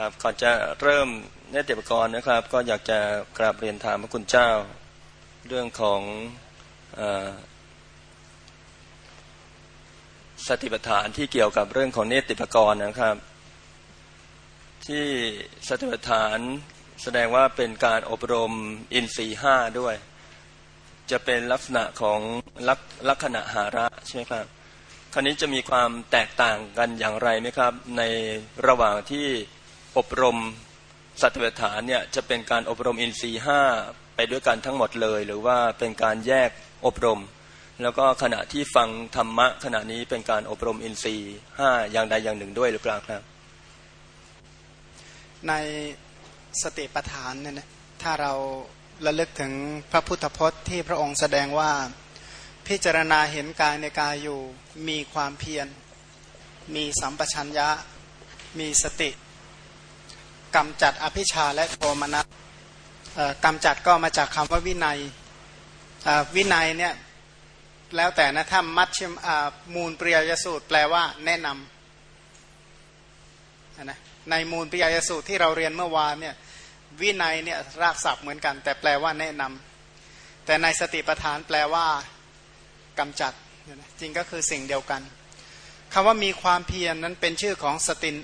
ครับก่อนจะเริ่มเนติปกรณ์นะครับ ก็อยากจะกราบเรียนถามพระคุณเจ้า เรื่องของอสติปัฏฐานที่เกี่ยวกับเรื่องของเนติปกรณ์นะครับ ที่สติปัฏฐานแสดงว่าเป็นการอบรมอินทรีห้าด้วย จะเป็นลักษณะของลักลักษณะหาระใช่ไหมครับคราวนี้จะมีความแตกต่างกันอย่างไรไหมครับ ในระหว่างที่ อบรมสัตว์ปัฏฐานเนี่ยจะเป็นการอบรมอินทรีห้าไปด้วยกันทั้งหมดเลย หรือว่าเป็นการแยกอบรม แล้วก็ขณะที่ฟังธรรมะขณะนี้เป็นการอบรมอินทรีห้าอย่างใดอย่างหนึ่งด้วยหรือเปล่าครับ ในสติปัฏฐานเนี่ยถ้าเราระลึกถึงพระพุทธพจน์ที่พระองค์แสดงว่าพิจารณาเห็นกายในกายอยู่มีความเพียร มีสัมปชัญญะ มีสติ กำจัดอภิชาและโทมนัสกำจัดก็มาจากคำว่าวินัยวินัยเนี่ยแล้วแต่นะถ้ามัดชิมมูลปรียยสูตรแปลว่าแนะนำนะในมูลปรียยสูตรที่เราเรียนเมื่อวานเนี่ยวินัยเนี่ยรากศัพท์เหมือนกัน แต่แปลว่าแนะนำแต่ในสติปัฏฐานแปลว่ากำจัดจริงก็คือสิ่งเดียวกันคำว่ามีความเพียรนนั้นเป็นชื่อของสติน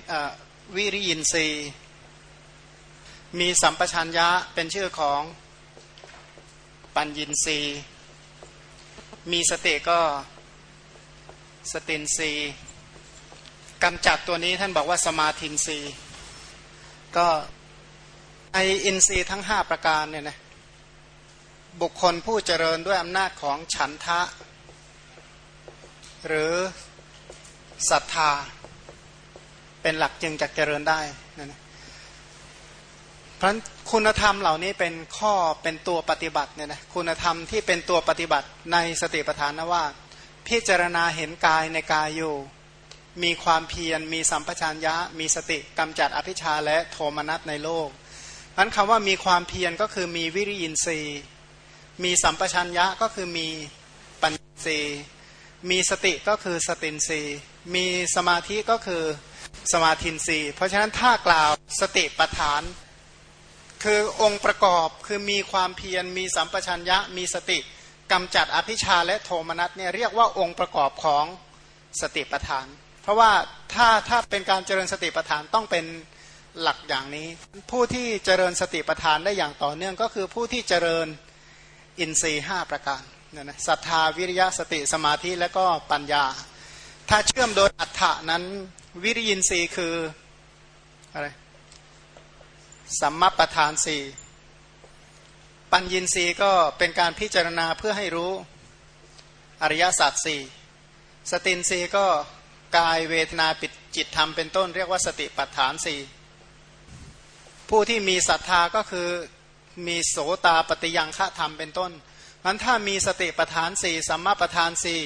วิริยินทรีย์ มีสัมปชัญญะเป็นชื่อของปัญญินรีมีสติก็สตินทรีกำจัดตัวนี้ท่านบอกว่าสมาธินทรีก็ไออินทรีย์ทั้งห้าประการเนี่ยนะบุคคลผู้เจริญด้วยอำนาจของฉันทะ หรือศรัทธา เป็นหลักจึงจะเจริญได้ พราะคุณธรรมเหล่านี้เป็นข้อเป็นตัวปฏิบัติเนี่ยนะคุณธรรมที่เป็นตัวปฏิบัติในสติปัฏฐานนะว่า พิจารณาเห็นกายในกายอยู่ มีความเพียรมีสัมปชัญญะ มีสติกำจัดอภิชาและโทมนัสในโลกนั้นคำว่ามีความเพียรก็คือมีวิริยินทรีย์มีสัมปชัญญะก็คือมีปัญญสีมีสติก็คือสตินรีมีสมาธิก็คือสมาธินรีเพราะฉะนั้นถ้ากล่าวสติปัฏฐาน คือองค์ประกอบคือมีความเพียรมีสัมปชัญญะมีสติกำจัดอภิชาและโทมนัสเนี่ยเรียกว่าองค์ประกอบของสติปัฏฐาน เพราะว่าถ้าถ้าเป็นการเจริญสติปัฏฐานต้องเป็นหลักอย่างนี้ ผู้ที่เจริญสติปัฏฐานได้อย่างต่อเนื่องก็คือผู้ที่เจริญอินทรีย์ห้าประการนี่ยนะศรัทธาวิริยะสติสมาธิและก็ปัญญา ถ้าเชื่อมโดยอัฏฐานั้นวิริยินทรีย์คืออะไร สัมมาประธานสี่ปัญญินทรีก็เป็นการพิจารณาเพื่อให้รู้อริยสัจสี่สตินทรีก็กายเวทนาปิดจิตธรรมเป็นต้น เรียกว่าสติปัฏฐานสี่ผู้ที่มีศรัทธาก็คือมีโสตาปฏิยังฆะธรรมเป็นต้นมันถ้ามีสติปัฏฐานสี่สัมมาปัฏฐานสี่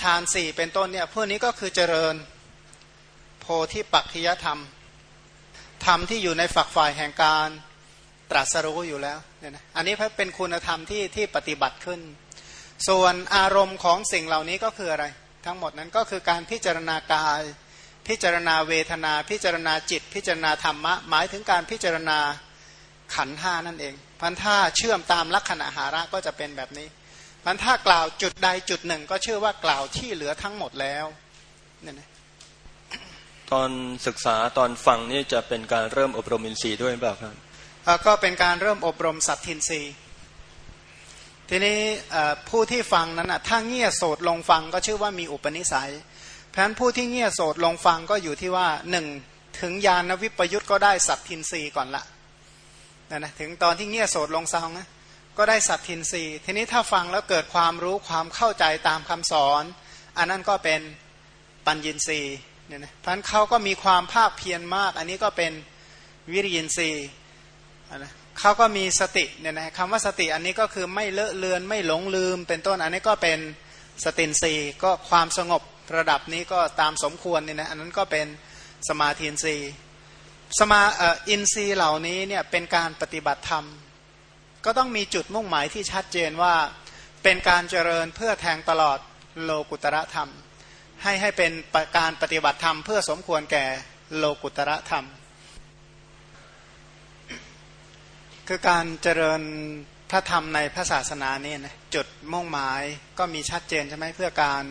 ฌานสี่เป็นต้นเนี่ยพวกนี้ก็คือเจริญโพธิปักขิยธรรม ธรรมที่อยู่ในฝักฝ่ายแห่งการตรัสรู้อยู่แล้วเนี่ยนะอันนี้เป็นคุณธรรมที่ที่ปฏิบัติขึ้น ส่วนอารมณ์ของสิ่งเหล่านี้ก็คืออะไร ทั้งหมดนั้นก็คือการพิจารณากาย พิจารณาเวทนา พิจารณาจิต พิจารณาธรรมะ หมายถึงการพิจารณาขันห้านั่นเองพันถ้าเชื่อมตามลักษณะหาระก็จะเป็นแบบนี้พันถ้ากล่าวจุดใดจุดหนึ่ง ก็เชื่อว่ากล่าวที่เหลือทั้งหมดแล้วเนี่ยนะ ตอนศึกษาตอนฟังนี่จะเป็นการเริ่มอบรมอินทรีย์ด้วยเปล่าครับก็เป็นการเริ่มอบรมสัตทินทรีย์ทีนี้ผู้ที่ฟังนั้นอะถ้าเงี่ยโสดลงฟังก็ชื่อว่ามีอุปนิสัย เพราะฉะนั้นผู้ที่เงี่ยโสดลงฟังก็อยู่ที่ว่าหนึ่งถึงญาณวิปยุทธ์ก็ได้สัตทินรีก่อนละนะนะถึงตอนที่เงี่ยโสดลงซองนะก็ได้สัตทินรีทีนี้ถ้าฟังแล้วเกิดความรู้ความเข้าใจตามคำสอน อันนั้นก็เป็นปัญญินรี เนี่ยนะพันเขาก็มีความภาคเพียรมาก อันนี้ก็เป็นวิริยินรีนะเขาก็มีสติเนี่ยนะคำว่าสติอันนี้ก็คือไม่เลอะเลือนไม่หลงลืม เป็นต้นอันนี้ก็เป็นสตินรีก็ความสงบระดับนี้ก็ตามสมควรเนี่ยนะอันนั้นก็เป็นสมาธินรีสมาอินทรีย์เหล่านี้เนี่ยเป็นการปฏิบัติธรรม ก็ต้องมีจุดมุ่งหมายที่ชัดเจนว่าเป็นการเจริญเพื่อแทงตลอดโลกุตระธรรม ให้ให้เป็นการปฏิบัติธรรมเพื่อสมควรแก่โลกุตระธรรม คือการเจริญพระธรรมในพระศาสนานี่นะจุดมุ่งหมายก็มีชัดเจนใช่ไหมเพื่อการ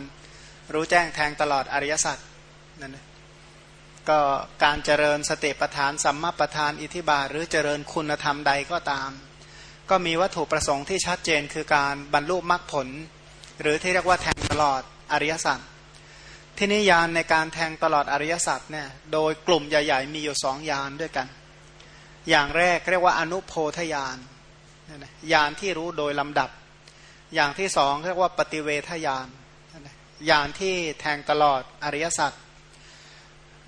รู้แจ้งแทงตลอดอริยสัจนั่นนะก็การเจริญสติปัฏฐานสัมมาปัฏฐานอิทิบาหรือเจริญคุณธรรมใดก็ตาม ก็มีวัตถุประสงค์ที่ชัดเจนคือการบรรลุมรรคผล หรือที่เรียกว่าแทงตลอดอริยสัจ ที่นิยานในการแทงตลอดอริยสัจเนี่ยโดยกลุ่มใหญ่ ๆ มีอยู่สองยานด้วยกัน อย่างแรกเรียกว่าอนุโพธยานยานที่รู้โดยลำดับ อย่างที่สองเรียกว่าปฏิเวทยานยานที่แทงตลอดอริยสัจ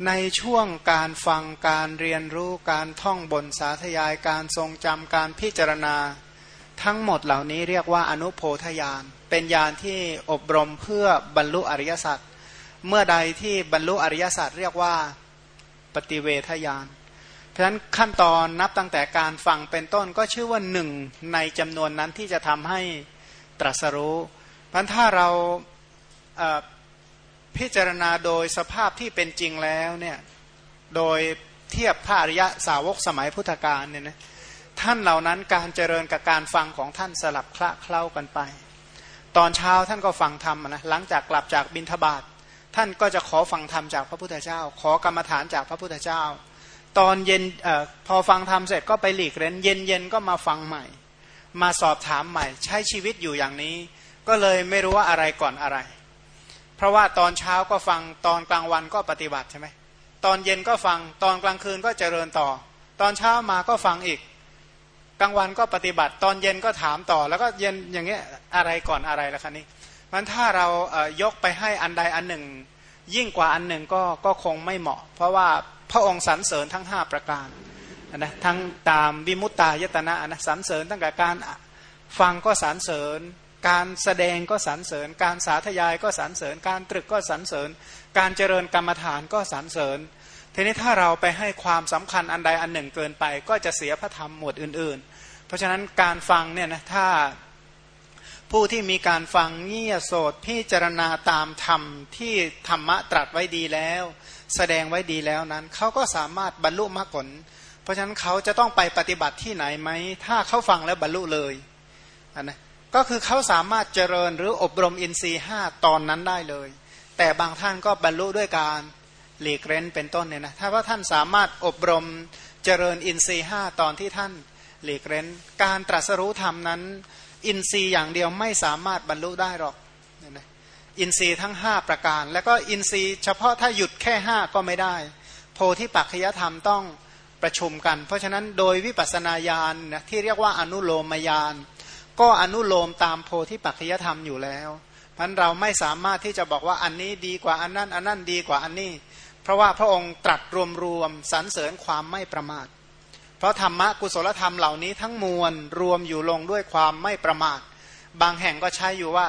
ในช่วงการฟังการเรียนรู้การท่องบนสาธยายการทรงจำการพิจารณา ทั้งหมดเหล่านี้เรียกว่าอนุโพธยาน เป็นยานที่อบรมเพื่อบรรลุอริยสัจ เมื่อใดที่บรรลุอริยสัจเรียกว่าปฏิเวทยานเพราะฉะนั้นขั้นตอนนับตั้งแต่การฟังเป็นต้นก็ชื่อว่าหนึ่งในจำนวนนั้นที่จะทำให้ตรัสรู้พันถ้าเราพิจารณาโดยสภาพที่เป็นจริงแล้วเนี่ยโดยเทียบพระอริยะสาวกสมัยพุทธกาลเนี่ยนะท่านเหล่านั้นการเจริญกับการฟังของท่านสลับคละเคล้ากันไป ตอนเช้าท่านก็ฟังธรรมนะหลังจากกลับจากบิณฑบาต ท่านก็จะขอฟังธรรมจากพระพุทธเจ้า ขอกรรมฐานจากพระพุทธเจ้า ตอนเย็นอพอฟังธรรมเสร็จก็ไปหลีกเล่นเย็นเย็นก็มาฟังใหม่ มาสอบถามใหม่ ใช้ชีวิตอยู่อย่างนี้ ก็เลยไม่รู้ว่าอะไรก่อนอะไร เพราะว่าตอนเช้าก็ฟังตอนกลางวันก็ปฏิบัติใช่ไหมตอนเย็นก็ฟังตอนกลางคืนก็เจริญต่อ ตอนเช้ามาก็ฟังอีก กลางวันก็ปฏิบัติ ตอนเย็นก็ถามต่อ แล้วก็เย็นอย่างเงี้ยอะไรก่อนอะไรละคะนี้ มันถ้าเรายกไปให้อันใดอันหนึ่ง ยิ่งกว่าอันหนึ่งก็ก็คงไม่เหมาะ เพราะว่าพระองค์สรรเสริญทั้ง 5 ประการนะทั้งตามวิมุตตายตนะนะสรรเสริญตั้งแต่การฟังก็สรรเสริญ การแสดงก็สรรเสริญ การสาธยายก็สรรเสริญ การตรึกก็สรรเสริญ การเจริญกรรมฐานก็สรรเสริญทีนี้ถ้าเราไปให้ความสำคัญอันใดอันหนึ่งเกินไป ก็จะเสียพระธรรมหมวดอื่น ๆ เพราะฉะนั้นการฟังเนี่ยนะถ้า ผู้ที่มีการฟังเงี่ยโสดพิจารณาตามธรรมที่ธรรมะตรัสไว้ดีแล้ว แสดงไว้ดีแล้วนั้นเขาก็สามารถบรรลุมรรคผล เพราะฉะนั้นเขาจะต้องไปปฏิบัติที่ไหนไหม ถ้าเขาฟังแล้วบรรลุเลยนนะก็คือเขาสามารถเจริญหรืออบรมอินทรีย์ห้าตอนนั้นได้เลย แต่บางท่านก็บรรลุด้วยการหลีกเร้นเป็นต้นเนี่ยนะถ้าว่าท่านสามารถอบรมเจริญอินทรีย์ห้าตอนที่ท่านหลีกเร้น การตรัสรู้ธรรมนั้น อินทรีย์อย่างเดียวไม่สามารถบรรลุได้หรอกอินทรีย์ทั้ง 5 ประการ แล้วก็อินทรีย์เฉพาะถ้าหยุดแค่ 5 ก็ไม่ได้ โพธิปัจจยธรรมต้องประชุมกัน เพราะฉะนั้นโดยวิปัสสนาญาณนะที่เรียกว่าอนุโลมญาณก็อนุโลมตามโพธิปัจจยธรรมอยู่แล้วพันเราไม่สามารถที่จะบอกว่าอันนี้ดีกว่าอันนั้นอันนั้นดีกว่าอันนี้ เพราะว่าพระองค์ตรัสรวมๆสรรเสริญความไม่ประมาท เพราะธรรมะกุศลธรรมเหล่านี้ทั้งมวลรวมอยู่ลงด้วยความไม่ประมาท บางแห่งก็ใช้อยู่ว่า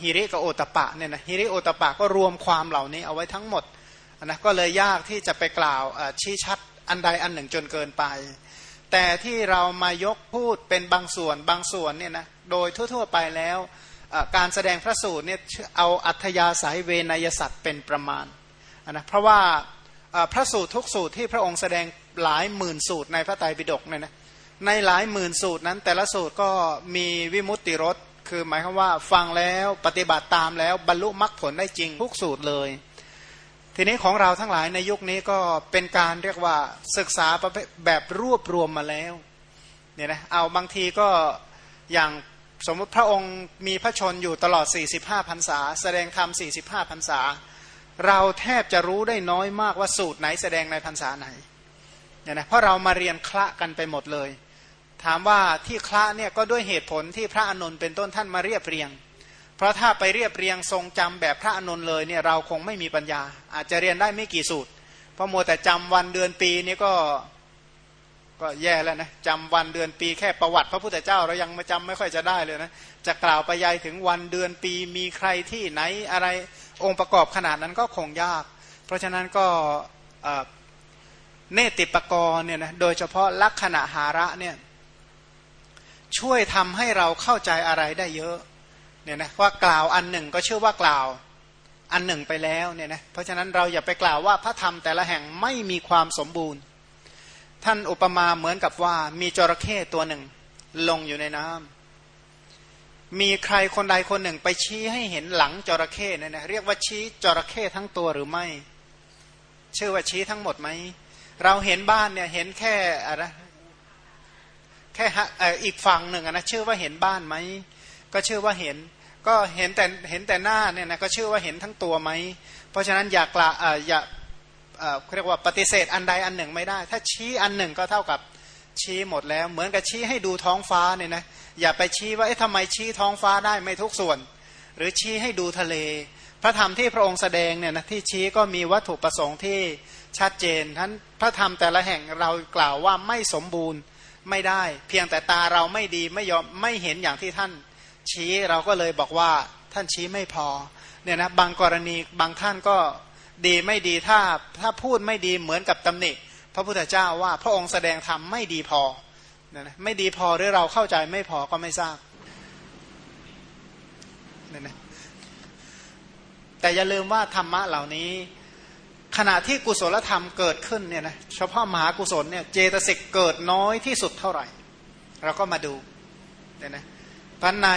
ฮิริกับโอตปะเนี่ยนะฮิริโอตปะก็รวมความเหล่านี้เอาไว้ทั้งหมดนะก็เลยยากที่จะไปกล่าวชี้ชัดอันใดอันหนึ่งจนเกินไป แต่ที่เรามายกพูดเป็นบางส่วนบางส่วนเนี่ยนะโดยทั่ว ๆ ไปแล้วการแสดงพระสูตรเนี่ยเอาอัธยาศัยเวนยสัตว์เป็นประมาณนะเพราะว่าพระสูตรทุกสูตรที่พระองค์แสดง หลายหมื่นสูตรในพระไตรปิฎกเนี่ยนะในหลายหมื่นสูตรนั้น แต่ละสูตรก็มีวิมุตติรสคือหมายความว่าฟังแล้วปฏิบัติตามแล้วบรรลุมรรคผลได้จริงทุกสูตรเลย ทีนี้ของเราทั้งหลายในยุคนี้ก็เป็นการเรียกว่าศึกษาแบบรวบรวมมาแล้วเนี่ยนะเอาบางทีก็อย่างสมมติพระองค์มีพระชนอยู่ตลอด 45พรรษา แสดงธรรม 45พรรษา เราแทบจะรู้ได้น้อยมากว่าสูตรไหนแสดงในพรรษาไหน เนี่ยนะเพราะเรามาเรียนคละกันไปหมดเลย ถามว่าที่คละเนี่ยก็ด้วยเหตุผลที่พระอนุนเป็นต้นท่านมาเรียบเรียง เพราะถ้าไปเรียบเรียงทรงจำแบบพระอนุนเลยเนี่ยเราคงไม่มีปัญญา อาจจะเรียนได้ไม่กี่สูตร เพราะมัวแต่จำวันเดือนปีนี่ก็ก็แย่แล้วนะจำวันเดือนปีแค่ประวัติพระพุทธเจ้าเรายังมาจำไม่ค่อยจะได้เลยนะจะกล่าวไปยายถึงวันเดือนปีมีใครที่ไหนอะไรองค์ประกอบขนาดนั้นก็คงยาก เพราะฉะนั้นก็ เนติปกรณ์เนี่ยนะโดยเฉพาะลักษณะหาระเนี่ยช่วยทำให้เราเข้าใจอะไรได้เยอะเนี่ยนะว่ากล่าวอันหนึ่งก็เชื่อว่ากล่าวอันหนึ่งไปแล้วเนี่ยนะเพราะฉะนั้นเราอย่าไปกล่าวว่าพระธรรมแต่ละแห่งไม่มีความสมบูรณ์ ท่านอุปมาเหมือนกับว่ามีจระเข้ตัวหนึ่งลงอยู่ในน้ำมีใครคนใดคนหนึ่งไปชี้ให้เห็นหลังจระเข้เนี่ยนะเรียกว่าชี้จระเข้ทั้งตัวหรือไม่ ชื่อว่าชี้ทั้งหมดไหม เราเห็นบ้านเนี่ยเห็นแค่อะไรแค่อีกฝั่งหนึ่งนะชื่อว่าเห็นบ้านไหมก็ชื่อว่าเห็น ก็เห็นแต่เห็นแต่หน้าเนี่ยนะก็ชื่อว่าเห็นทั้งตัวไหมเพราะฉะนั้นอย่ากละอย่าเรียกว่าปฏิเสธอันใดอันหนึ่งไม่ได้ ถ้าชี้อันหนึ่งก็เท่ากับชี้หมดแล้ว เหมือนกับชี้ให้ดูท้องฟ้าเนี่ยนะอย่าไปชี้ว่าเอ๊ะทำไมชี้ท้องฟ้าได้ไม่ทุกส่วน หรือชี้ให้ดูทะเล พระธรรมที่พระองค์แสดงเนี่ยนะที่ชี้ก็มีวัตถุประสงค์ที่ ชัดเจนท่านพระธรรมแต่ละแห่งเรากล่าวว่าไม่สมบูรณ์ไม่ได้ เพียงแต่ตาเราไม่ดีไม่ยอมไม่เห็นอย่างที่ท่าน ชี้เราก็เลยบอกว่าท่านชี้ไม่พอเนี่ยนะบางกรณีบางท่านก็ดีไม่ดีถ้าถ้าพูดไม่ดีเหมือนกับตำหนิ พระพุทธเจ้าว่าพระองค์แสดงธรรมไม่ดีพอเนี่ยนะไม่ดีพอหรือเราเข้าใจไม่พอก็ไม่ทราบเนี่ยนะแต่อย่าลืมว่าธรรมะเหล่านี้ ขณะที่กุศลธรรมเกิดขึ้นเนี่ยนะเฉพาะมหากุศลเนี่ยเจตสิกเกิดน้อยที่สุดเท่าไหร่ เราก็มาดูเนี่ยนะพันใน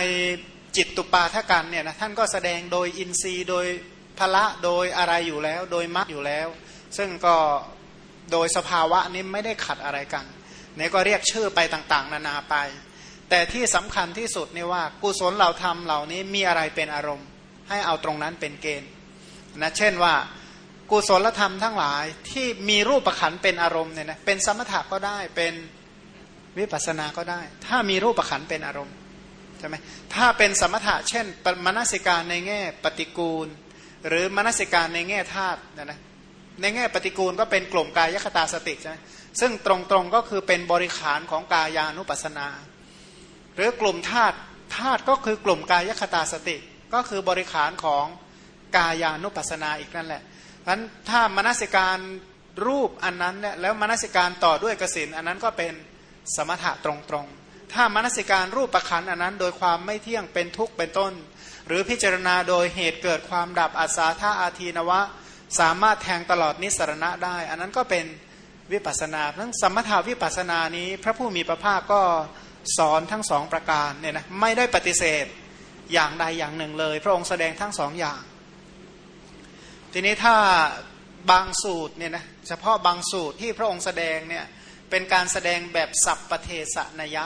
จิตตุปาทกันเนี่ยนะท่านก็แสดงโดยอินทรีย์โดยพละโดยอะไรอยู่แล้ว โดยมรรคอยู่แล้ว ซึ่งก็โดยสภาวะนี้ไม่ได้ขัดอะไรกันเนี่ยก็เรียกชื่อไปต่างๆ นานาไป แต่ที่สำคัญที่สุดนี่ว่ากุศลเราทำเหล่านี้มีอะไรเป็นอารมณ์ ให้เอาตรงนั้นเป็นเกณฑ์นะเช่นว่า กุศลธรรมทั้งหลายที่มีรูปประขันเป็นอารมณ์เนี่ยนะเป็นสมถะก็ได้เป็นวิปัสสนาก็ได้ ถ้ามีรูปประขันเป็นอารมณ์ใช่ไหมถ้าเป็นสมถะเช่นมนสิการในแง่ปฏิกูล หรือมนสิการในแง่ธาตุนะนะในแง่ปฏิกูลก็เป็นกลุ่มกายคตาสติใช่ไหมซึ่งตรงๆก็คือเป็นบริขารของกายานุปัสนา หรือกลุ่มธาตุธาตุก็คือกลุ่มกายคตาสติ ก็คือบริขารของกายานุปัสนาอีกนั่นแหละ พราะถ้ามนสิการรูปอันนั้นเนี่ยแล้วมนสิการต่อด้วยกสินอันนั้นก็เป็นสมถะตรงๆ ถ้ามนสิการรูปประคันอันนั้น โดยความไม่เที่ยงเป็นทุกข์เป็นต้น หรือพิจารณาโดยเหตุเกิดความดับอาสาธาอาทีนวะ สามารถแทงตลอดนิสรณะได้ อันนั้นก็เป็นวิปัสสนาทั้งสมถวิปัสสนานี้ พระผู้มีพระภาคก็สอนทั้งสองประการเนี่ยนะไม่ได้ปฏิเสธอย่างใดอย่างหนึ่งเลย พระองค์แสดงทั้งสองอย่าง ทีนี้ถ้าบางสูตรเนี่ยนะเฉพาะบางสูตรที่พระองค์แสดงเนี่ยเป็นการแสดงแบบสัปปเทสนยะ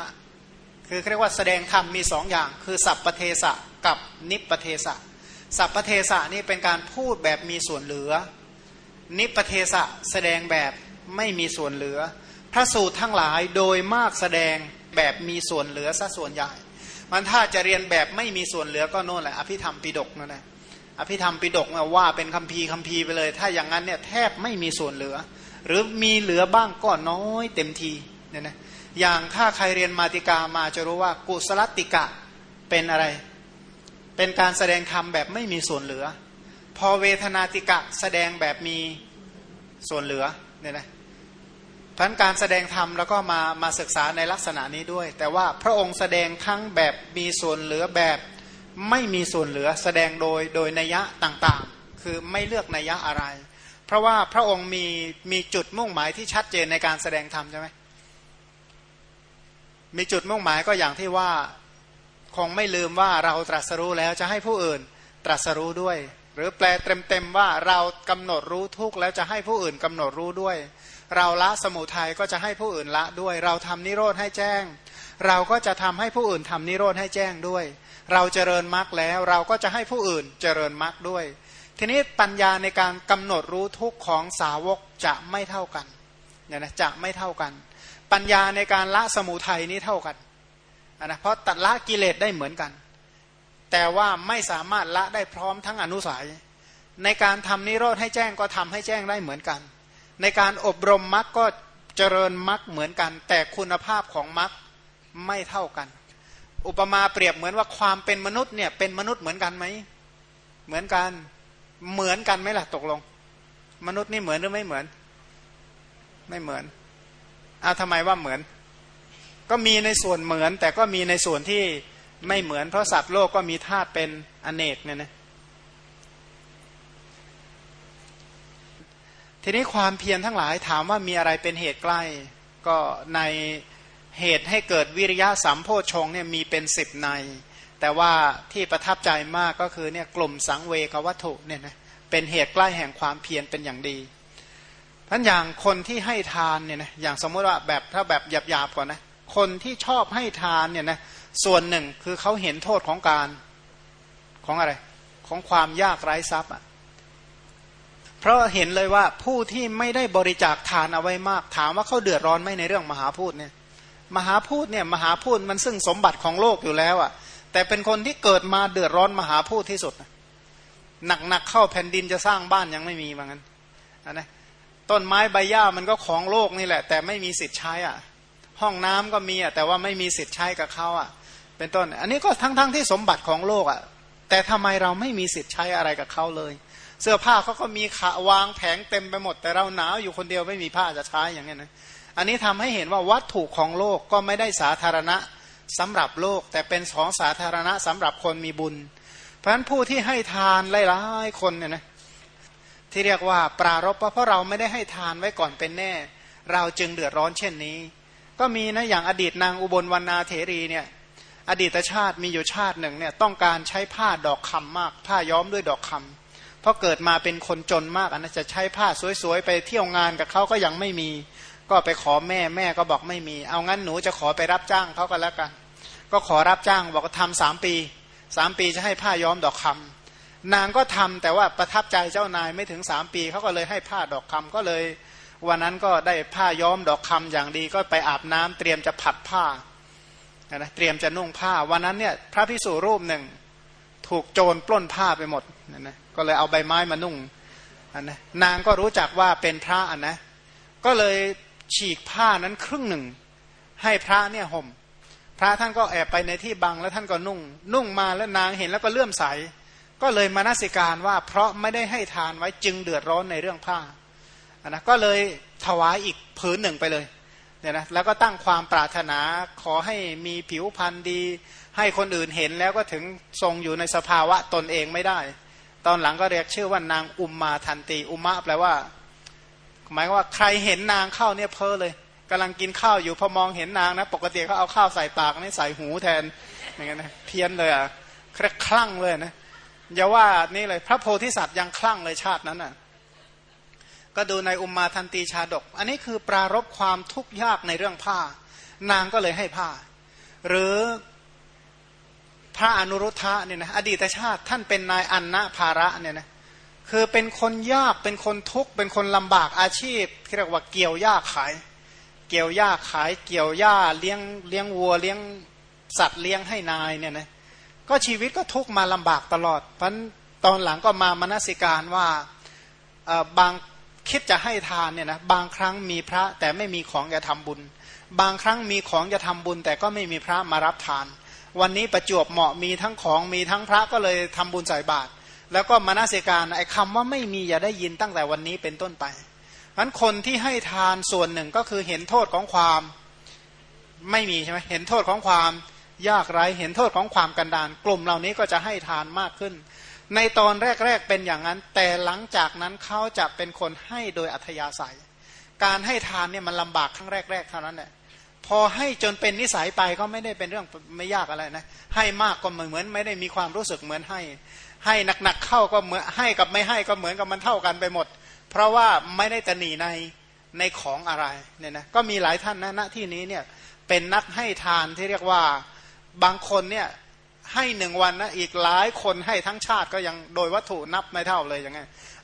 คือเรียกว่าแสดงธรรมมีสองอย่าง คือสัปปเทสะกับนิปปเทสะสัปปเทสะนี่เป็นการพูดแบบมีส่วนเหลือ นิปเทสะแสดงแบบไม่มีส่วนเหลือ พระสูตรทั้งหลายโดยมากแสดงแบบมีส่วนเหลือซะส่วนใหญ่ มันถ้าจะเรียนแบบไม่มีส่วนเหลือก็โน่นแหละอภิธรรมปิดกนั่นแหละ อภิธรรมปิดกว่าเป็นคัมภีร์คัมภีร์ไปเลย ถ้าอย่างนั้นเนี่ยแทบไม่มีส่วนเหลือ หรือมีเหลือบ้างก็น้อยเต็มทีเนี่ยนะอย่างถ้าใครเรียนมาติกามาจะรู้ว่ากุศลติกะเป็นอะไร เป็นการแสดงธรรมแบบไม่มีส่วนเหลือ พอเวทนาติกะแสดงแบบมีส่วนเหลือเนี่ยนะพันการแสดงธรรมแล้วก็มามาศึกษาในลักษณะนี้ด้วย แต่ว่าพระองค์แสดงทั้งแบบมีส่วนเหลือแบบ ไม่มีส่วนเหลือแสดงโดยโดยนัยยะต่างๆ คือไม่เลือกนัยยะอะไร เพราะว่าพระองค์มีมีจุดมุ่งหมายที่ชัดเจนในการแสดงธรรมใช่ไหมมีจุดมุ่งหมายก็อย่างที่ว่าคงไม่ลืมว่าเราตรัสรู้แล้วจะให้ผู้อื่นตรัสรู้ด้วย หรือแปลเต็มๆว่าเรากำหนดรู้ทุกแล้วจะให้ผู้อื่นกำหนดรู้ด้วย เราละสมุทัยก็จะให้ผู้อื่นละด้วย เราทำนิโรธให้แจ้ง เราก็จะทำให้ผู้อื่นทำนิโรธให้แจ้งด้วย เราเจริญมรรคแล้ว เราก็จะให้ผู้อื่นเจริญมรรคด้วย ทีนี้ปัญญาในการกำหนดรู้ทุกของสาวกจะไม่เท่ากันเนี่ยนะจะไม่เท่ากัน ปัญญาในการละสมุทัยนี้เท่ากันนะเพราะตัดละกิเลสได้เหมือนกัน แต่ว่าไม่สามารถละได้พร้อมทั้งอนุสัย ในการทำนิโรธให้แจ้งก็ทำให้แจ้งได้เหมือนกัน ในการอบรมมรรคก็เจริญมรรคเหมือนกัน แต่คุณภาพของมรรคไม่เท่ากัน อุปมาเปรียบเหมือนว่าความเป็นมนุษย์เนี่ยเป็นมนุษย์เหมือนกันไหมเหมือนกันเหมือนกันไหมล่ะตกลง มนุษย์นี่เหมือนหรือไม่เหมือน ไม่เหมือนเอาวทำไมว่าเหมือน ก็มีในส่วนเหมือน แต่ก็มีในส่วนที่ไม่เหมือนเพราะสัตว์โลกก็มีธาตุเป็นอเนกเนี่ยนะทีนี้ความเพียรทั้งหลายถามว่ามีอะไรเป็นเหตุใกล้ ก็ใน เหตุให้เกิดวิริยะสัมโพชงเนี่ยมีเป็นสิบใน แต่ว่าที่ประทับใจมากก็คือเนี่ยกลุ่มสังเวกวัตถุเนี่ยนะเป็นเหตุใกล้แห่งความเพียรเป็นอย่างดีพันอย่างคนที่ให้ทานเนี่ยนะอย่างสมมติว่าแบบถ้าแบบหยาบๆก่อนนะคนที่ชอบให้ทานเนี่ยนะส่วนหนึ่งคือเขาเห็นโทษของการของอะไร ของความยากไร้ทรัพย์อะเพราะเห็นเลยว่าผู้ที่ไม่ได้บริจาคทานเอาไว้มาก ถามว่าเขาเดือดร้อนไหมในเรื่องมหาพูดเนี่ย มหาพูดเนี่ยมหาพูดมันซึ่งสมบัติของโลกอยู่แล้วอะ แต่เป็นคนที่เกิดมาเดือดร้อนมหาพูดที่สุดหนักๆเข้าแผ่นดินจะสร้างบ้านยังไม่มีเหมือนกันนะต้นไม้ใบหญ้ามันก็ของโลกนี่แหละ แต่ไม่มีสิทธิ์ใช้อะ ห้องน้ำก็มีอะแต่ว่าไม่มีสิทธิ์ใช้กับเขาอะ เป็นต้น อันนี้ก็ทั้งๆทที่สมบัติของโลกอะ แต่ทำไมเราไม่มีสิทธิ์ใช้อะไรกับเขาเลย เสื้อผ้าเขาก็มีขาวางแผงเต็มไปหมด แต่เราหนาวอยู่คนเดียวไม่มีผ้าจะใช้อย่างเงี้ยนะ อันนี้ทำให้เห็นว่าวัตถุของโลกก็ไม่ได้สาธารณะสำหรับโลก แต่เป็นของสาธารณะสำหรับคนมีบุญ เพราะฉะนั้นผู้ที่ให้ทานหลายๆคนเนี่ยนะที่เรียกว่าปรารบเพราะเราไม่ได้ให้ทานไว้ก่อนเป็นแน่ เราจึงเดือดร้อนเช่นนี้ ก็มีนะอย่างอดีตนางอุบลวรรณาเถรีเนี่ยอดีตชาติมีอยู่ชาติหนึ่งเนี่ยต้องการใช้ผ้าดอกคำมาก ผ้าย้อมด้วยดอกคำเพราะเกิดมาเป็นคนจนมากอันนั้นจะใช้ผ้าสวยๆ ไปเที่ยวงานกับเขาก็ยังไม่มี ก็ไปขอแม่แม่ก็บอกไม่มี เอางั้นหนูจะขอไปรับจ้างเขาก็แล้วกัน ก็ขอรับจ้างบอกว่าทำสามปีสามปีจะให้ผ้าย้อมดอกคำนางก็ทำแต่ว่าประทับใจเจ้านายไม่ถึงสามปีเขาก็เลยให้ผ้าดอกคำก็เลย วันนั้นก็ได้ผ้าย้อมดอกคำอย่างดี ก็ไปอาบน้ำเตรียมจะผัดผ้านะเตรียมจะนุ่งผ้า วันนั้นเนี่ยพระพิสุรูปหนึ่งถูกโจรปล้นผ้าไปหมดนะนะก็เลยเอาใบไม้มานุ่งนนะนางก็รู้จักว่าเป็นพระนะก็เลย ฉีกผ้านั้นครึ่งหนึ่ง ให้พระเนี่ยห่ม พระท่านก็แอบไปในที่บังแล้วท่านก็นุ่ง นุ่งมาแล้วนางเห็นแล้วก็เลื่อมใส ก็เลยมานาสิการว่าเพราะไม่ได้ให้ทานไว้จึงเดือดร้อนในเรื่องผ้านะก็เลยถวายอีกผืนหนึ่งไปเลยเนี่ยนะแล้วก็ตั้งความปรารถนาขอให้มีผิวพรรณดี ให้คนอื่นเห็นแล้วก็ถึงทรงอยู่ในสภาวะตนเองไม่ได้ ตอนหลังก็เรียกชื่อว่านางอุมมาทันตีอุมะแปลว่า หมายว่าใครเห็นนางเข้าเนี่ยเพ้อเลยกำลังกินข้าวอยู่พอมองเห็นนางนะ ปกติเขาเอาข้าวใส่ปากนี่ใส่หูแทนอย่างเงี้ยนะเพี้ยนเลยอะคลั่งเลยนะอย่าว่านี่เลย พระโพธิสัตว์ยังคลั่งเลยชาตินั้นอะก็ดูในอุมมาทันตีชาดก อันนี้คือปรารบความทุกข์ยากในเรื่องผ้า นางก็เลยให้ผ้า หรือพระอนุรุทธะเนี่ยนะอดีตชาติท่านเป็นนายอันนะภาระเนี่ยนะ คือเป็นคนยากเป็นคนทุกข์เป็นคนลำบากอาชีพที่เรียกว่าเกี่ยวหญ้าขาย เกี่ยวหญ้าขาย เกี่ยวหญ้าเลี้ยงเลี้ยงวัวเลี้ยงสัตว์เลี้ยงให้นายเนี่ยนะก็ชีวิตก็ทุกข์มาลำบากตลอด เพราะตอนหลังก็มามนสิการว่าบางคิดจะให้ทานเนี่ยนะบางครั้งมีพระแต่ไม่มีของจะทำบุญ บางครั้งมีของจะทำบุญ แต่ก็ไม่มีพระมารับทาน วันนี้ประจวบเหมาะมีทั้งของมีทั้งพระก็เลยทำบุญใส่บาตร แล้วก็มานาสิการไอ้คำว่าไม่มีอย่าได้ยินตั้งแต่วันนี้เป็นต้นไปเพราะคนที่ให้ทานส่วนหนึ่งก็คือเห็นโทษของความไม่มีใช่ไหมเห็นโทษของความยากไร้เห็นโทษของความกันดาน กลุ่มเหล่านี้ก็จะให้ทานมากขึ้น ในตอนแรกๆเป็นอย่างนั้น แต่หลังจากนั้นเขาจะเป็นคนให้โดยอัธยาศัย การให้ทานเนี่ยมันลำบากครั้งแรก ๆ เท่านั้นแหละพอให้จนเป็นนิสัยไปก็ไม่ได้เป็นเรื่องไม่ยากอะไรนะให้มากก็เหมือนไม่ได้มีความรู้สึกเหมือนให้ ให้หนักๆเข้าก็เหมือนให้กับไม่ให้ก็เหมือนกับมันเท่ากันไปหมด เพราะว่าไม่ได้ตนีในในของอะไรเนี่ยนะก็มีหลายท่านนะณที่นี้เนี่ยเป็นนักให้ทานที่เรียกว่าบางคนเนี่ยให้หนึ่งวันนะอีกหลายคนให้ทั้งชาติก็ยังโดยวัตถุนับไม่เท่าเลยอย่างไง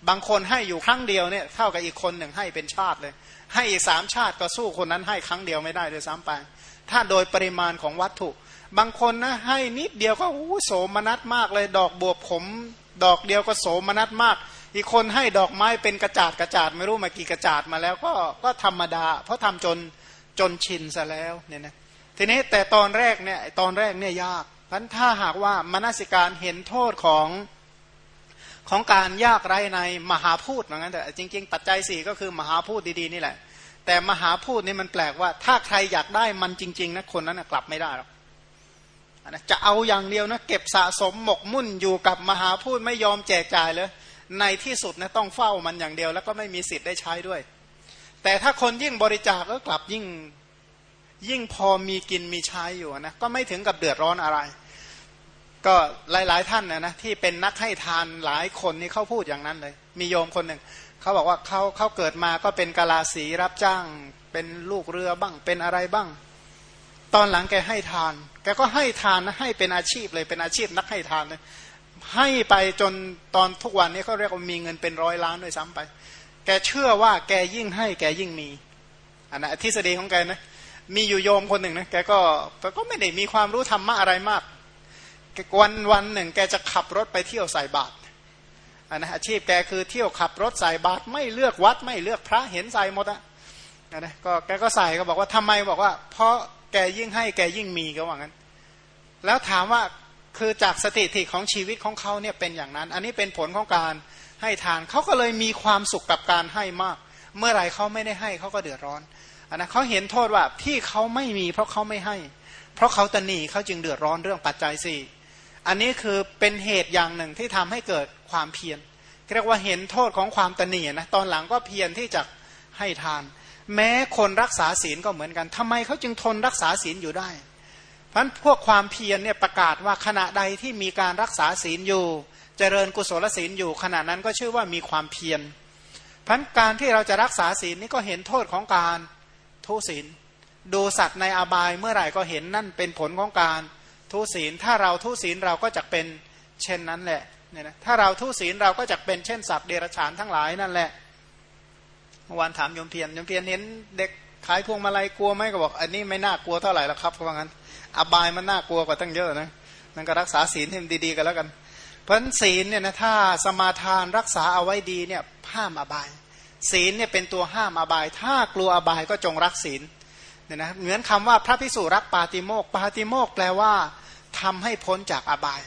บางคนให้อยู่ครั้งเดียวเนี่ยเท่ากับอีกคนหนึ่งให้เป็นชาติเลย ให้อีกสามชาติก็สู้คนนั้นให้ครั้งเดียวไม่ได้เลยซ้ำไป ถ้าโดยปริมาณของวัตถุ บางคนนะให้นิดเดียวก็โสมนัสมากเลย ดอกบวบผมดอกเดียวก็โสมนัสมาก อีกคนให้ดอกไม้เป็นกระจาดกระจาดไม่รู้มากี่กระจาดมาแล้วก็ก็ธรรมดา เพราะทำจนจนชินซะแล้วเนี่ยนะทีนี้แต่ตอนแรกเนี่ยตอนแรกเนี่ยยากพันถ้าหากว่ามนสิการเห็นโทษของของการยากไรในมหาพูดเหมือนกันแต่จริง ๆ ปัจจัยสี่ก็คือมหาพูดดีๆนี่แหละ แต่มหาพูดนี่มันแปลกว่า ถ้าใครอยากได้มันจริง ๆนะคนนั้นกลับไม่ได้หรอก จะเอาอย่างเดียวนะเก็บสะสมหมกมุ่นอยู่กับมหาพูดไม่ยอมแจกจ่ายเลย ในที่สุดนะต้องเฝ้ามันอย่างเดียว แล้วก็ไม่มีสิทธิ์ได้ใช้ด้วย แต่ถ้าคนยิ่งบริจาคก็กลับยิ่งยิ่งพอมีกินมีใช้อยู่นะก็ไม่ถึงกับเดือดร้อนอะไร ก็หลาย ๆ ท่านนะนะที่เป็นนักให้ทานหลายคนนี่เขาพูดอย่างนั้นเลย มีโยมคนหนึ่งเขาบอกว่าเขาเขาเกิดมาก็เป็นกาลาสีรับจ้าง เป็นลูกเรือบ้างเป็นอะไรบ้าง ตอนหลังแกให้ทาน แกก็ให้ทานนะให้เป็นอาชีพเลยเป็นอาชีพนักให้ทานเลยให้ไปจนตอนทุกวันนี้เขาเรียกว่ามีเงินเป็นร้อยล้านด้วยซ้ำไป แกเชื่อว่าแกยิ่งให้แกยิ่งมีอันนั้นทฤษฎีของแกนะมีอยู่โยมคนหนึ่งนะแกก็แกก็ไม่ได้มีความรู้ธรรมะอะไรมากวันวันหนึ่ง แกจะขับรถไปเที่ยวใส่บาตรอันนะอาชีพแกคือเที่ยวขับรถใส่บาตรไม่เลือกวัดไม่เลือกพระเห็นใส่หมดอะนะก็แกก็ใส่ก็บอกว่าทำไมบอกว่า เพราะ แกยิ่งให้แกยิ่งมีก็ว่างั้น แล้วถามว่าคือจากสติทิของชีวิตของเขาเนี่ยเป็นอย่างนั้น อันนี้เป็นผลของการให้ทานเขาก็เลยมีความสุขกับการให้มาก เมื่อไหร่เขาไม่ได้ให้เขาก็เดือดร้อนอันนะเขาเห็นโทษว่าที่เขาไม่มีเพราะเขาไม่ให้ เพราะเขาตนีเขาจึงเดือดร้อนเรื่องปัจจัยสี่อันนี้คือเป็นเหตุอย่างหนึ่งที่ทำให้เกิดความเพียรเรียกว่าเห็นโทษของความตนีนะตอนหลังก็เพียรที่จะให้ทาน แม้คนรักษาศีลก็เหมือนกันทำไมเขาจึงทนรักษาศีลอยู่ได้ เพราะพวกความเพียรเนี่ยประกาศว่าขณะใดที่มีการรักษาศีลอยู่ เจริญกุศลศีลอยู่ขณะนั้นก็ชื่อว่ามีความเพียรพันการที่เราจะรักษาศีลนี่ก็เห็นโทษของการทุศีล ดูสัตว์ในอบายเมื่อไหร่ก็เห็นนั่นเป็นผลของการทุศีล ถ้าเราทุศีลเราก็จะเป็นเช่นนั้นแหละเนี่ยนะถ้าเราทุศีลเราก็จะเป็นเช่นสัตว์เดรัจฉานทั้งหลายนั่นแหละ มื่อวานถามยมเพียรยมเพียรเห็นเด็กขายพวงมาลัยกลัวไหมก็บอกอันนี้ไม่น่ากลัวเท่าไหร่แล้วครับเพราะงั้นอบายมันน่ากลัวกว่าตั้งเยอะนะนั่นก็รักษาศีลให้มันดีๆกันแล้วกัน เพราะศีลเนี่ยนะถ้าสมาทานรักษาเอาไว้ดีเนี่ยห้ามอบาย ศีลเนี่ยเป็นตัวห้ามอบาย ถ้ากลัวอบายก็จงรักศีลเนี่ยนะเหมือนคำว่าพระพิสุรักปาติโมกปาติโมกแปลว่าทำให้พ้นจากอบาย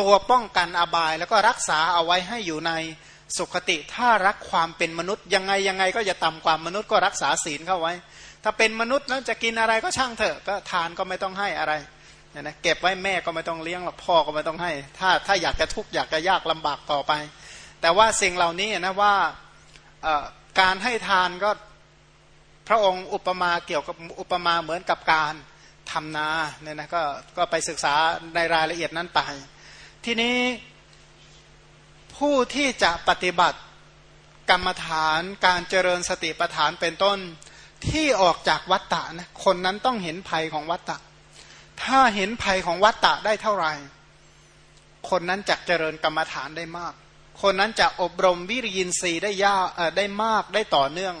ตัวป้องกันอบายแล้วก็รักษาเอาไว้ให้อยู่ใน สุขติถ้ารักความเป็นมนุษย์ ยังไงยังไงก็จะต่ำกว่ามนุษย์ก็รักษาศีลเข้าไว้ ถ้าเป็นมนุษย์แล้วจะกินอะไรก็ช่างเถอะก็ทานก็ไม่ต้องให้อะไรเนี่ยนะเก็บไว้แม่ก็ไม่ต้องเลี้ยงหรอกพ่อก็ไม่ต้องให้ ถ้าถ้าอยากจะทุกข์อยากจะยากลำบากต่อไป แต่ว่าสิ่งเหล่านี้นะว่าการให้ทานก็พระองค์อุปมาเกี่ยวกับอุปมาเหมือนกับการทำนาเนี่ยนะก็ก็ไปศึกษาในรายละเอียดนั้นไป ทีนี้ ผู้ที่จะปฏิบัติกรรมฐานการเจริญสติปัฏฐานเป็นต้นที่ออกจากวัตตะนะคนนั้นต้องเห็นภัยของวัตตะ ถ้าเห็นภัยของวัตตะได้เท่าไหร่ คนนั้นจะเจริญกรรมฐานได้มาก คนนั้นจะอบรมวิริยินทรีย์ได้ยากได้มากได้ต่อเนื่อง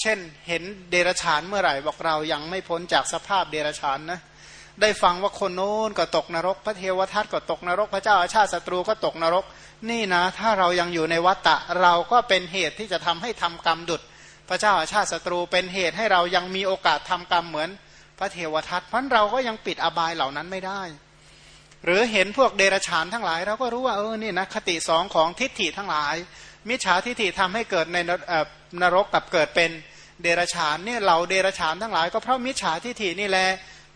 เช่นเห็นเดรฉานเมื่อไหร่บอกเรายังไม่พ้นจากสภาพเดรฉานนะ ได้ฟังว่าคนโน้นก็ตกนรก พระเทวทัตก็ตกนรก พระเจ้าอาชาติศัตรูก็ตกนรก นี่นะ ถ้าเรายังอยู่ในวัฏฏะเราก็เป็นเหตุที่จะทำให้ทำกรรมดุด พระเจ้าอาชาติศัตรูเป็นเหตุให้เรายังมีโอกาสทำกรรมเหมือน พระเทวทัตเพราะเราก็ยังปิดอบายเหล่านั้นไม่ได้ หรือเห็นพวกเดรฉานทั้งหลาย เราก็รู้ว่าเออนี่นะคติสองของทิฏฐิทั้งหลาย มิจฉาทิฏฐิทำให้เกิดในนรกกับเกิดเป็นเดรฉานเนี่ยเราเดรฉานทั้งหลายก็เพราะมิจฉาทิฏฐินี่แหละ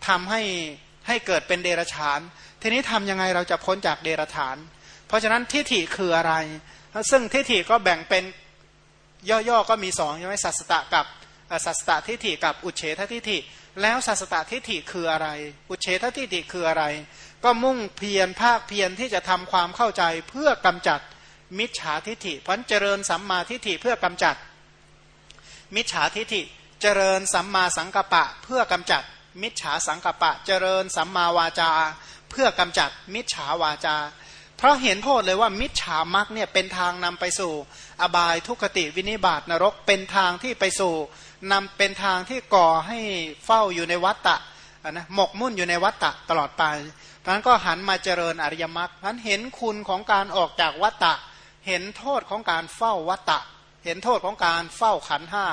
ทำให้ให้เกิดเป็นเดรัจฉาน ทีนี้ทํำยังไงเราจะพ้นจากเดรัจฉาน เพราะฉะนั้นทิฏฐิคืออะไร ซึ่งทิฏฐิก็แบ่งเป็นย่อๆก็มีสองใช่ไหมสัสตะกับสัสตะทิฏฐิกับอุเฉททิฏฐิ แล้วสัสตะทิฏฐิคืออะไร อุเฉททิฏฐิคืออะไร ก็มุ่งเพียรภาคเพียรที่จะทำความเข้าใจเพื่อกำจัดมิจฉาทิฏฐิพันเจริญสัมมาทิฏฐิเพื่อกำจัด มิจฉาทิฏฐิ เจริญสัมมาสังกัปปะเพื่อกำจัด มิจฉาสังกัปปะ เจริญสัมมาวาจา เพื่อกำจัดมิจฉาวาจา เพราะเห็นโทษเลยว่ามิจฉามักเนี่ยเป็นทางนำไปสู่ อบายทุกขติวินิบาตนรกเป็นทางที่ไปสู่นำเป็นทางที่ก่อให้เฝ้าอยู่ในวัฏฏะนะหมกมุ่นอยู่ในวัฏฏะตลอดไปเพรานั้นก็หันมาเจริญอริยมรรคนั้นเห็นคุณของการออกจากวัฏฏะเห็นโทษของการเฝ้าวัฏฏะเห็นโทษของการเฝ้าขันห้า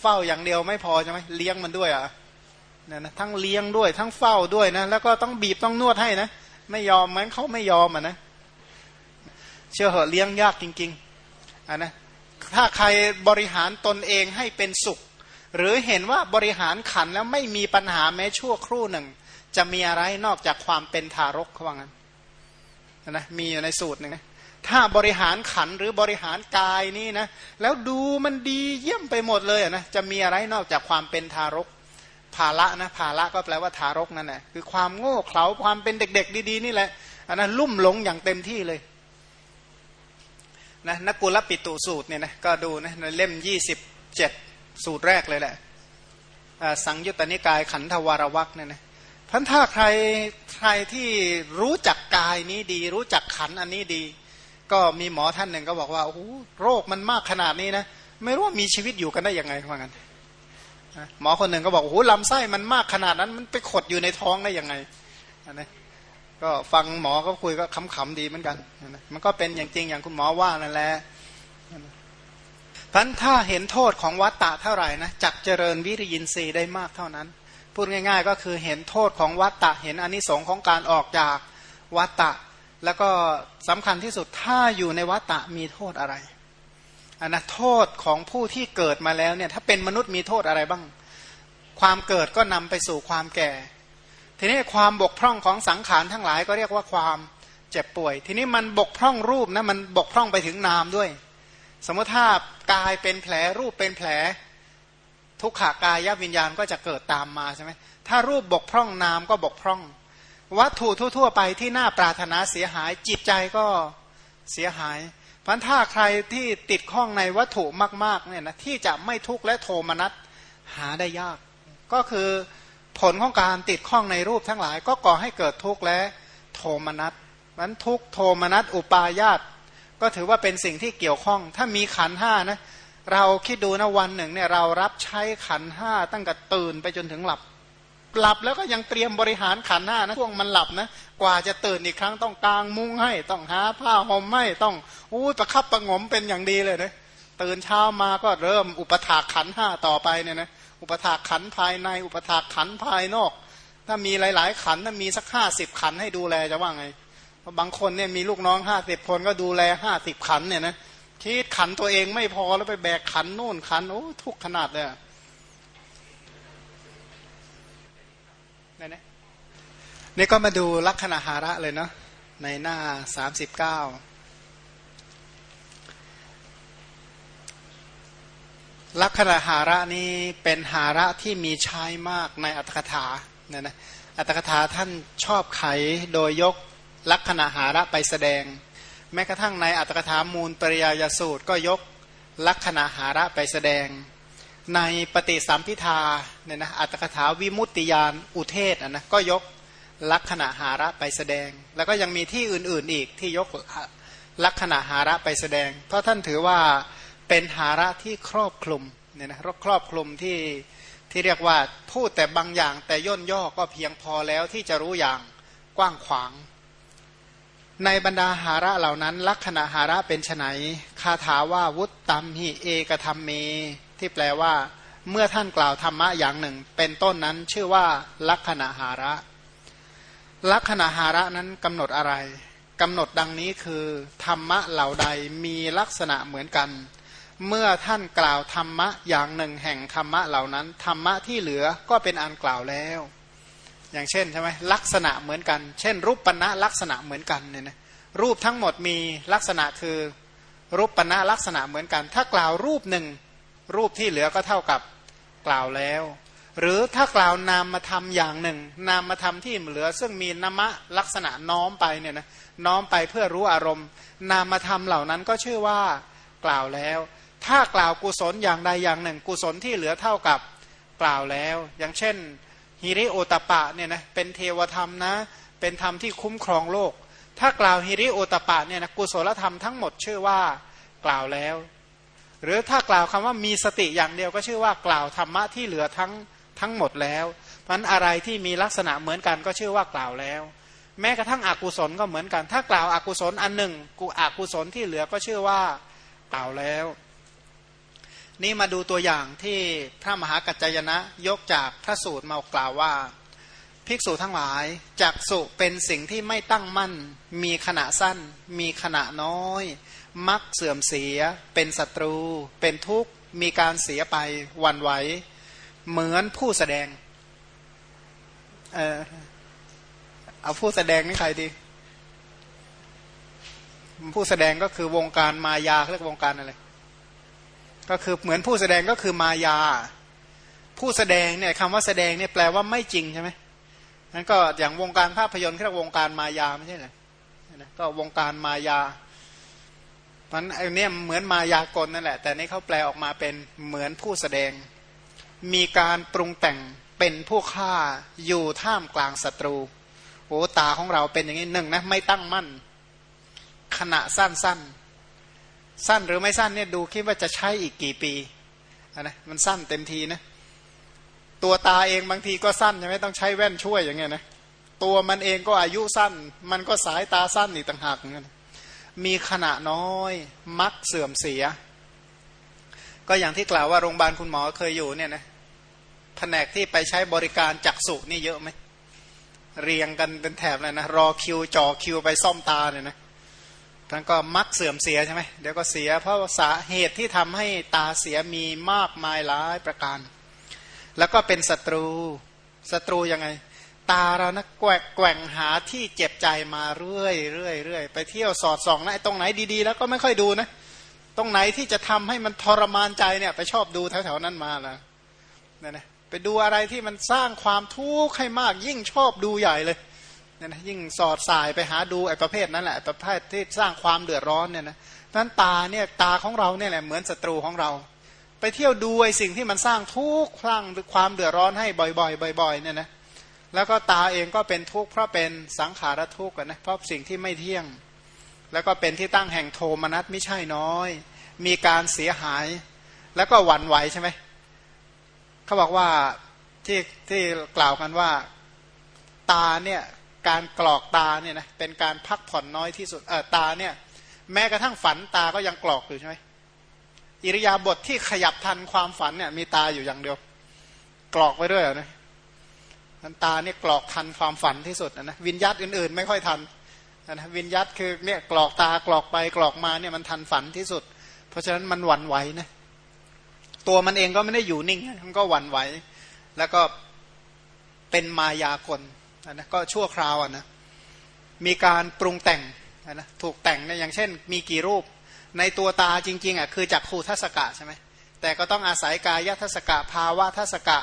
เฝ้าอย่างเดียวไม่พอใช่ไหมเลี้ยงมันด้วยอะ นี่ยนะทั้งเลี้ยงด้วยทั้งเฝ้าด้วยนะแล้วก็ต้องบีบต้องนวดให้นะไม่ยอมมือนเขาไม่ยอมอะนะเชื่อเหอะเลี้ยงยากจริงๆอะนะถ้าใครบริหารตนเองให้เป็นสุข หรือเห็นว่าบริหารขันแล้วไม่มีปัญหาแม้ชั่วครู่หนึ่ง จะมีอะไรนอกจากความเป็นทารกเขาว่างั้นนะมีอยู่ในสูตรหนึ่งนะถ้าบริหารขันหรือบริหารกายนี่นะแล้วดูมันดีเยี่ยมไปหมดเลยนะจะมีอะไรนอกจากความเป็นทารก ภาละนะภาละก็แปลว่าทารกนั่นแหละคือความโง่เขลาความเป็นเด็ก ๆ ดีๆ นี่แหละอันนั้นลุ่มหลงอย่างเต็มที่เลยนะนักกุลปิตุสูตรเนี่ยนะก็ดูนะในเล่มยี่สิบเจ็ดสูตรแรกเลยแหละสังยุตตนิกายขันธวารวักเนี่ยนะพันถ้าใครใครที่รู้จักกายนี้ดี รู้จักขันอันนี้ดี ก็มีหมอท่านหนึ่งก็บอกว่าโอ้โรคมันมากขนาดนี้นะไม่รู้ว่ามีชีวิตอยู่กันได้ยังไงว่างั้น หมอคนหนึ่งก็บอกโอ้โหลำไส้มันมากขนาดนั้น มันไปขดอยู่ในท้องได้ยังไงนะก็ฟังหมอก็คุยก็ขำๆดีเหมือนกันมันก็เป็นอย่างจริงอย่างคุณหมอว่านั่นแหละพันถ้าเห็นโทษของวัตตะเท่าไหร่นะจักเจริญวิริยินทรีย์ได้มากเท่านั้น พูดง่ายๆ ก็คือเห็นโทษของวัตตะ เห็นอนนิสงค์ของการออกจากวัตตะ แล้วก็สำคัญที่สุดถ้าอยู่ในวัตตะมีโทษอะไร อันนะโทษของผู้ที่เกิดมาแล้วเนี่ยถ้าเป็นมนุษย์มีโทษอะไรบ้าง ความเกิดก็นำไปสู่ความแก่ ทีนี้ความบกพร่องของสังขารทั้งหลายก็เรียกว่าความเจ็บป่วย ทีนี้มันบกพร่องรูปนะมันบกพร่องไปถึงนามด้วย สมมติถ้ากายเป็นแผลรูปเป็นแผล ทุกขากายวิญญาณก็จะเกิดตามมาใช่ไหมถ้ารูปบกพร่องนามก็บกพร่อง วัตถุทั่ว ๆ ไปที่น่าปรารถนาเสียหายจิตใจก็เสียหาย พันถ้าใครที่ติดข้องในวัตถุมากๆเนี่ยนะที่จะไม่ทุกข์และโทมนัสหาได้ยาก ก็คือผลของการติดข้องในรูปทั้งหลาย ก็ก่อให้เกิดทุกข์และโทมนัสมันทุกโทมนัสอุปายาตก็ถือว่าเป็นสิ่งที่เกี่ยวข้อง ถ้ามีขันห้านะเราคิดดูนะวันหนึ่งเนี่ยเรารับใช้ขันห้าตั้งแต่ตื่นไปจนถึงหลับ หลับแล้วก็ยังเตรียมบริหารขันห้านะช่วงมันหลับนะกว่าจะตื่นอีกครั้งต้องกางมุ้งให้ ต้องหาผ้าห่มให้ต้องอู้ประคับประงมเป็นอย่างดีเลยนะตื่นเช้ามาก็เริ่มอุปถากขันห้าต่อไปเนี่ยนะอุปถากขันภายในอุปถากขันภายนอก ถ้ามีหลาย ๆ ขันถ้ามีสักห้าสิบขันให้ดูแลจะว่าไงบางคนเนี่ยมีลูกน้องห้าสิบคนก็ดูแลห้าสิบขันเนี่ยนะคิดขันตัวเองไม่พอแล้วไปแบกขันนู่นขันโอ้ทุกขนาดเลย นี่นะนี่ก็มาดูลักษณะหาระเลยเนาะในหน้าสามสิบเก้าลักษณะหาระนี้เป็นหาระที่มีใช้มากในอัตถกถาเนี่ยนะอัตถกถาท่านชอบไขโดยยกลักษณะหาระไปแสดง แม้กระทั่งในอัตถกถามูลปริยายสูตรก็ยกลักษณะหาระไปแสดง ในปฏิสัมพิทาเนี่ยนะอัตถกถาวิมุตติยานอุเทศนะก็ยกลักษณะหาระไปแสดง แล้วก็ยังมีที่อื่นๆอีกที่ยกลักษณะหาระไปแสดง เพราะท่านถือว่าเป็นหาระที่ครอบคลุมเนี่ยนะครอบคลุมที่ที่เรียกว่าพูดแต่บางอย่างแต่ย่นย่อก็เพียงพอแล้วที่จะรู้อย่างกว้างขวาง ในบรรดาหาระเหล่านั้น ลักษณะหาระเป็นไนคาถาว่าวุตตัมหิเอกธรรมเม ที่แปลว่า เมื่อท่านกล่าวธรรมะอย่างหนึ่ง เป็นต้นนั้นชื่อว่า ลักษณะหาระ ลักษณะหาระนั้นกำหนดอะไรกำหนดดังนี้คือ ธรรมะเหล่าใดมีลักษณะเหมือนกัน เมื่อท่านกล่าวธรรมะอย่างหนึ่ง แห่งธรรมะเหล่านั้นธรรมะที่เหลือก็เป็นอันกล่าวแล้ว อย่างเช่นใช่ไหมลักษณะเหมือนกัน เช่น รูปปัณะลักษณะเหมือนกันเนี่ยนะรูปทั้งหมดมีลักษณะคือรูปปณะลักษณะเหมือนกัน ถ้ากล่าวรูปหนึ่ง รูปที่เหลือก็เท่ากับกล่าวแล้ว หรือถ้ากล่าวนามมาทำอย่างหนึ่ง นามมาทำที่เหลือ ซึ่งมีนามะลักษณะน้อมไปเนี่ยนะน้อมไปเพื่อรู้อารมณ์ นามมาทำเหล่านั้นก็ชื่อว่ากล่าวแล้ว ถ้ากล่าวกุศลอย่างใดอย่างหนึ่ง กุศลที่เหลือเท่ากับกล่าวแล้ว อย่างเช่นฮิริโอตปะเนี่ยนะเป็นเทวธรรมนะ เป็นธรรมที่คุ้มครองโลก ถ้ากล่าวฮิริโอตปะเนี่ยนะกุศลธรรมทั้งหมดชื่อว่ากล่าวแล้ว หรือถ้ากล่าวคำว่ามีสติอย่างเดียวก็ชื่อว่ากล่าวธรรมะที่เหลือทั้งทั้งหมดแล้วเพราะอะไรที่มีลักษณะเหมือนกันก็ชื่อว่ากล่าวแล้ว แม้กระทั่งอกุศลก็เหมือนกัน ถ้ากล่าวอกุศลอันหนึ่งกูอกุศลที่เหลือก็ชื่อว่ากล่าวแล้ว นี่มาดูตัวอย่างที่พระมหากัจจยนะยกจากพระสูตรมากล่าวว่าภิกษุทั้งหลายจักสุเป็นสิ่งที่ไม่ตั้งมั่น มีขณะสั้น มีขณะน้อย มักเสื่อมเสีย เป็นศัตรู เป็นทุกข์ มีการเสียไปวันไหว เหมือนผู้แสดง เออเอาผู้แสดงนี่ใครดี ผู้แสดงก็คือวงการมายาเรียกวงการอะไร ก็คือเหมือนผู้แสดงก็คือมายา ผู้แสดงเนี่ยคำว่าแสดงเนี่ยแปลว่าไม่จริงใช่ไหมนั้นก็อย่างวงการภาพยนตร์เรียกวงการมายาไม่ใช่เหรอก็วงการมายา มันไอเนี้ยเหมือนมายากลนั่นแหละ แต่นี่เขาแปลออกมาเป็นเหมือนผู้แสดง มีการปรุงแต่งเป็นผู้ฆ่าอยู่ท่ามกลางศัตรูโอ้ตาของเราเป็นอย่างนี้หนึ่งนะไม่ตั้งมั่น ขณะสั้นสั้นสั้นหรือไม่สั้นเนี่ยดูคิดว่าจะใช้อีกกี่ปีนะมันสั้นเต็มทีนะตัวตาเองบางทีก็สั้นใช่ไหมต้องใช้แว่นช่วยอย่างเงี้ยนะตัวมันเองก็อายุสั้น มันก็สายตาสั้นอีกต่างหากเงี้ย มีขณะน้อยมักเสื่อมเสีย ก็อย่างที่กล่าวว่าโรงพยาบาลคุณหมอเคยอยู่เนี่ยนะแผนกที่ไปใช้บริการจักษุนี่เยอะไหมเรียงกันเป็นแถบเลยนะรอคิวจ่อคิวไปซ่อมตาเนี่ยนะท่านก็มักเสื่อมเสียใช่ไหมเดี๋ยวก็เสียเพราะสาเหตุที่ทำให้ตาเสียมีมากมายหลายประการ แล้วก็เป็นศัตรูศัตรูยังไง ตาเรานะแกว่งแกว่งหาที่เจ็บใจมาเรื่อยเรื่อยเรื่อยไปเที่ยวสอดส่องนะตรงไหนดีๆ แล้วก็ไม่ค่อยดูนะ ตรงไหนที่จะทำให้มันทรมานใจเนี่ยไปชอบดูแถวๆนั้นมาละเนี่ยนะไปดูอะไรที่มันสร้างความทุกข์ให้มากยิ่งชอบดูใหญ่เลยเนี่ยนะยิ่งสอดสายไปหาดูไอ้ประเภทนั้นแหละประเภทที่สร้างความเดือดร้อนเนี่ยนะนั้นตาเนี่ยตาของเราเนี่ยแหละเหมือนศัตรูของเรา ไปเที่ยวดูไอ้สิ่งที่มันสร้างทุกข์สร้างความเดือดร้อนให้บ่อยๆ บ่อยๆเนี่ยนะ แล้วก็ตาเองก็เป็นทุกข์เพราะเป็นสังขารทุกข์นะเพราะสิ่งที่ไม่เที่ยง แล้วก็เป็นที่ตั้งแห่งโทมนัสไม่ใช่น้อย มีการเสียหาย แล้วก็หวั่นไหวใช่ไหมเขาบอกว่าที่ที่กล่าวกันว่าตาเนี่ยการกรอกตาเนี่ยนะเป็นการพักผ่อนน้อยที่สุดเออตาเนี่ยแม้กระทั่งฝันตาก็ยังกรอกอยู่ใช่ไหมอิริยาบถทที่ขยับทันความฝันเนี่ยมีตาอยู่อย่างเดียว กรอกไว้ด้วยนะ นันตาเนี่ยกรอกทันความฝันที่สุดนะวิญญาตอื่นๆ ไม่ค่อยทันนะวิญญาตคือเนี่ยกรอกตากรอกไปกรอกมาเนี่ยมันทันฝันที่สุด เพราะฉะนั้นมันหวั่นไหวนะตัวมันเองก็ไม่ได้อยู่นิ่งมันก็หวั่นไหว แล้วก็เป็นมายากลนะก็ชั่วคราวอะนะมีการปรุงแต่งนะถูกแต่งนะอย่างเช่น มีกี่รูปในตัวตาจริงๆอะคือจักขูทัศกะใช่ไหมแต่ก็ต้องอาศัยกายทัศกะภาวะทัศกะ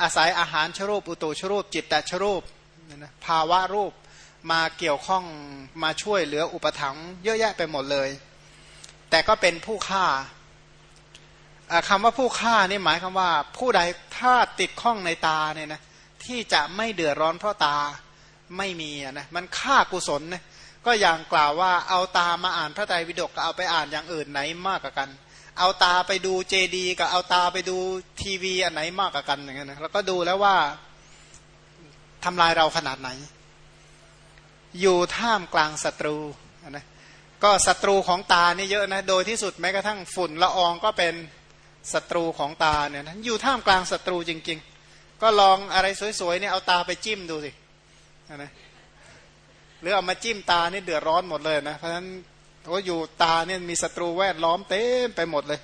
อาศัยอาหารชรูปอุตุชรูป จิตตชรูปภาวะรูปมาเกี่ยวข้องมาช่วยเหลืออุปถัมภ์เยอะแยะไปหมดเลย แต่ก็เป็นผู้ฆ่าคำว่าผู้ฆ่านี่หมายคำว่า ผู้ใดถ้าติดข้องในตาเนี่ยนะที่จะไม่เดือดร้อนเพราะตาไม่มีนะมันฆ่ากุศลนะก็อย่างกล่าวว่าเอาตามาอ่านพระไตรปิฎกกับเอาไปอ่านอย่างอื่นไหนมากกว่ากัน เอาตาไปดูเจดีกับเอาตาไปดูทีวีอันไหนมากกว่ากันอย่างเงี้ยนะแล้วก็ดูแล้วว่าทำลายเราขนาดไหน อยู่ท่ามกลางศัตรูนะก็ศัตรูของตานี่เยอะนะโดยที่สุดแม้กระทั่งฝุ่นละอองก็เป็นศัตรูของตาเนี่ยนะอยู่ท่ามกลางศัตรูจริง ๆ ก็ลองอะไรสวยๆเนี่ยเอาตาไปจิ้มดูสินะหรือเอามาจิ้มตานี่เดือดร้อนหมดเลยนะเพราะฉะนั้น เพราะอยู่ตาเนี่ยมีศัตรูแวดล้อมเต็มไปหมดเลย